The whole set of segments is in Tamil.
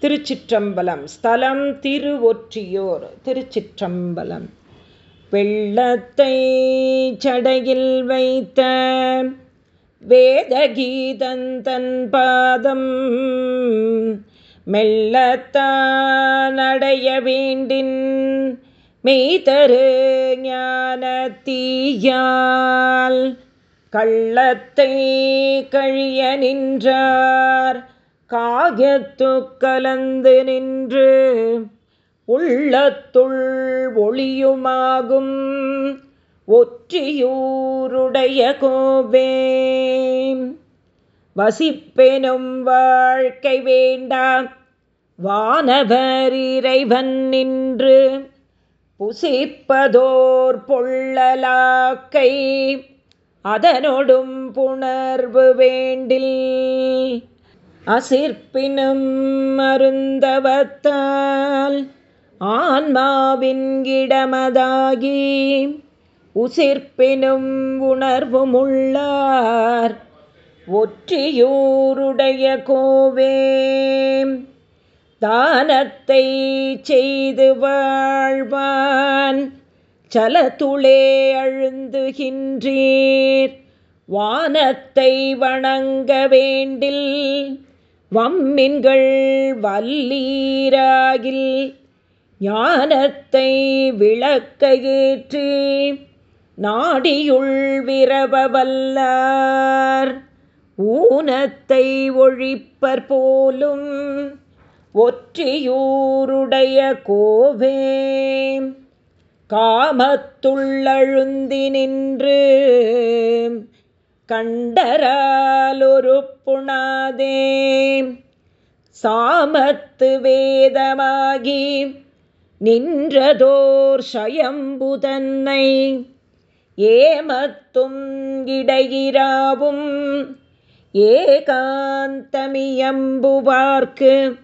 திருச்சிற்றம்பலம். ஸ்தலம் திருவொற்றியோர் திருச்சிற்றம்பலம். வெள்ளத்தை சடையில் வைத்த வேதகீதந்தன் பாதம் மெல்லத்தானடைய வேண்டின் மெய்தரு ஞானத்தீயால் கள்ளத்தை கழிய நின்றார். காயத்து கலந்து நின்று உள்ளத்துள் ஒளியுமாகும். ஒற்றியூருடைய கோவே வசிப்பெனும் வாழ்க்கை வேண்டாம் வானவர் இறைவன் நின்று புசிப்பதோர் பொள்ளலாக்கை. அதனொடும் புணர்வு வேண்டில் அசிற்பினும் மருந்தவத்தால் ஆன்மாவின் இடமதாகி உசிர்ப்பினும் உணர்வுமுள்ளார். ஒற்றியூருடைய கோவே தானத்தை செய்து வாழ்வான். சலத்துளே அழுந்துகின்றீர். வானத்தை வணங்க வேண்டில் வம்மின்கள் வல்லீராகில் ஞானத்தை விளக்கையேற்றி நாடியுள் விரபவல்லார். ஊனத்தை ஒழிப்பர் போலும் ஒற்றியூருடைய கோவே. காமத்துள்ளழுந்தி நின்று கண்டராலொரு புணாதே. சாமத்து வேதமாகி நின்றதோர் சயம்புதன்னை ஏமத்தும் இடையிராவும் ஏகாந்தமியம்புவார்க்கு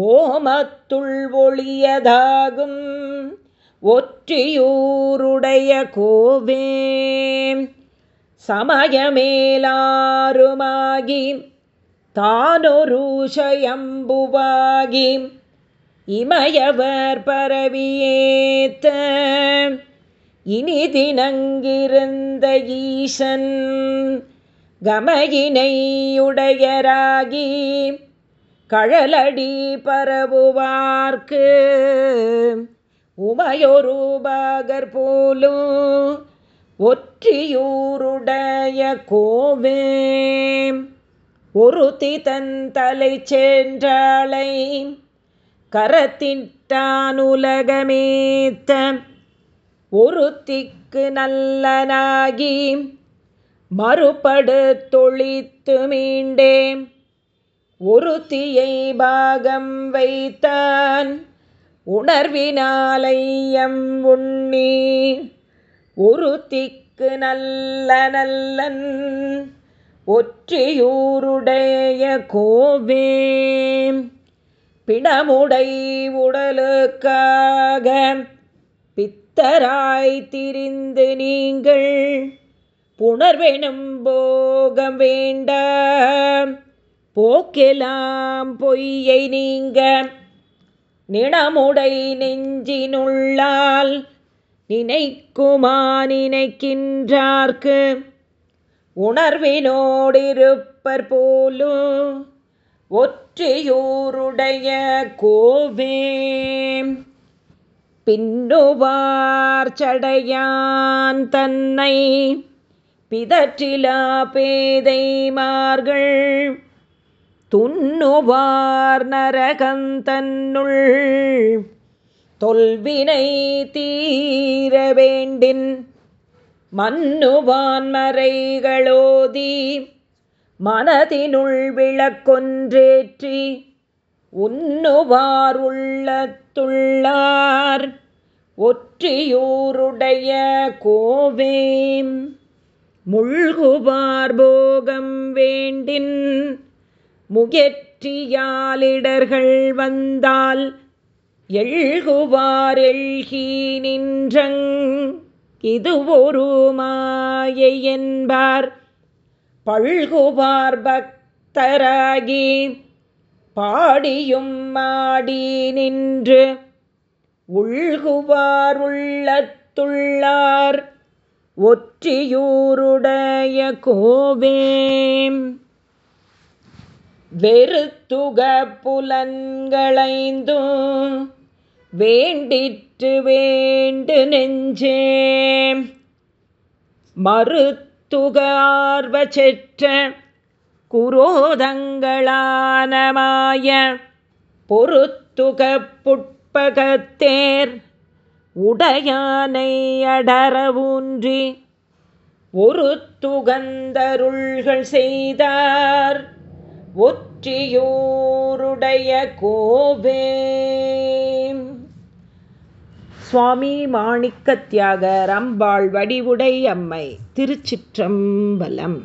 ஓமத்துள் ஒளியதாகும் ஒற்றியூருடைய கோவே. சமயமேலாருமாகி தானொருஷயம்புவாகி இமயவர் பரவியேத்த. இனிதினங்கிருந்த ஈசன் கமையினையுடையராகி கழலடி பரவுவார்க்கு. உமையொரு பாகர் போலும் ஒற்றியூருடைய கோவே. ஒருத்தி தன் தலை சென்றாளை கரத்திட்டானுலகமேத்த. ஒருத்திக்கு நல்லனாகி மறுபடு தொழித்து மீண்டேன். ஒருத்தியை பாகம் வைத்தான் உணர்வினாலையம் உண்ணி ஒருத்திக்கு நல்ல நல்லன் ஒற்றியூருடைய கோவே பிணமுடை உடலுக்காக பித்தராய் திரிந்து நீங்கள் புணர்வெனும் போகம் வேண்ட போக்கெலாம் பொய்யை நீங்க. நிணமுடை நெஞ்சினுள்ளால் நினைக்குமா நினைக்கின்றார்க்கு உணர்வினோடிருப்பர் போலும் ஒற்றியூருடைய கோவே. பின்னுவார் சடையான் தன்னை பிதற்றிலா பேதைமார்கள். துண்ணுவார் நரகந்தன்னுள் தொல்வினை தீர வேண்டின் மன்னுவான் மறைகளோதி மனதினுள் விளக்கொன்றேற்றி உண்ணுவார் உள்ளத்துள்ளார். ஒற்றியூருடைய கோவேம் முழ்குவார் போகம் வேண்டின் முயற்றியாலிடர்கள் வந்தால் எழுகுவார் நின்றங் இது ஒரு மாயை என்பார். பழ்குவார் பக்தராகி பாடியும் மாடி நின்று உள்குவார் உள்ளத்துள்ளார். ஒற்றியூருடைய கோவேம் வெறுத்துக புலன்களைந்தும் வேண்டிற்று வேண்டு நெஞ்சே மறுத்துகார்வ செற்ற குரோதங்களானமாய பொறுத்துக புட்பகத்தேர் உடையானை அடரவூன்றி ஒரு துகந்தருள்கள் செய்தார். ஒற்றியூருடைய கோவே சுவாமி மாணிக்க தியாகர் அம்பாள் வடிவுடை அம்மை திருச்சிற்றம்பலம்.